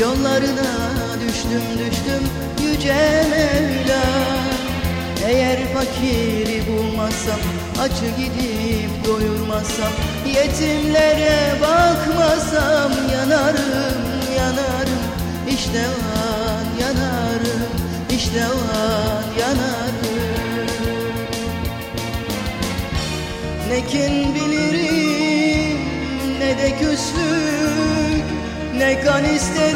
Yollarına düştüm düştüm yüce Mevla. Eğer fakiri bulmazsam Acı gidip doyurmazsam Yetimlere bakmasam Yanarım yanarım. İşte an yanarım işte an yanarım. Ne kin bilirim ne de küslük Ne kan isterim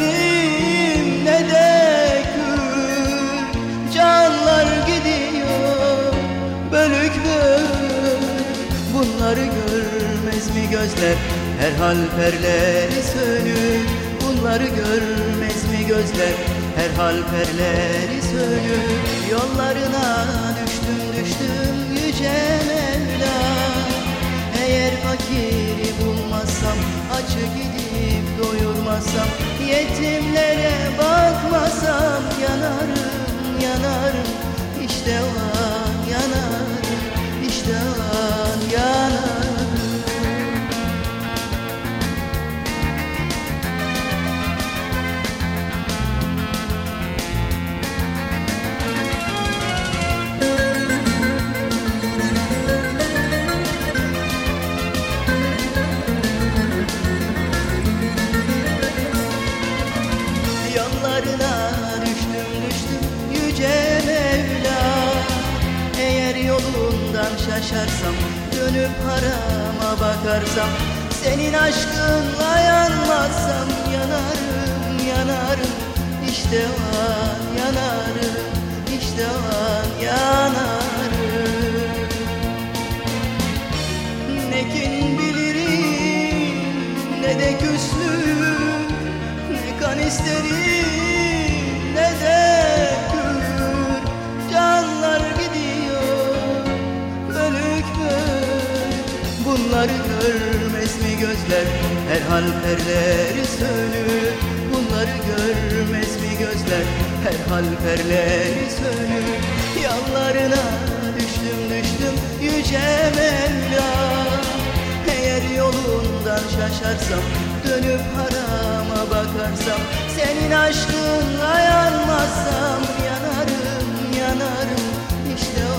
Bunları görmez mi gözler? Her hal perleri sönük. Bunları görmez mi gözler? Her hal perleri sönük. Yollarına düştüm düştüm yüce Mevla Eğer fakiri bulmazsam Acı gidip doyurmazsam Yetimlere bakmasam Yanarım yanarım. İşte o Dönüp harama bakarsam Senin aşkınla yanmazsam Yanarım yanarım. İşte o an yanarım işte o an yanarım. Ne kin bilirim ne de küslük Ne kan isterim Bunları görmez mi gözler? Herhal perleri sönür. Bunları görmez mi gözler? Herhal perleri sönür. Yanlarına düştüm düştüm Yüce Mevla. Eğer yolundan şaşarsam Dönüp harama bakarsam Senin aşkınla yanmazsam Yanarım yanarım. İşte o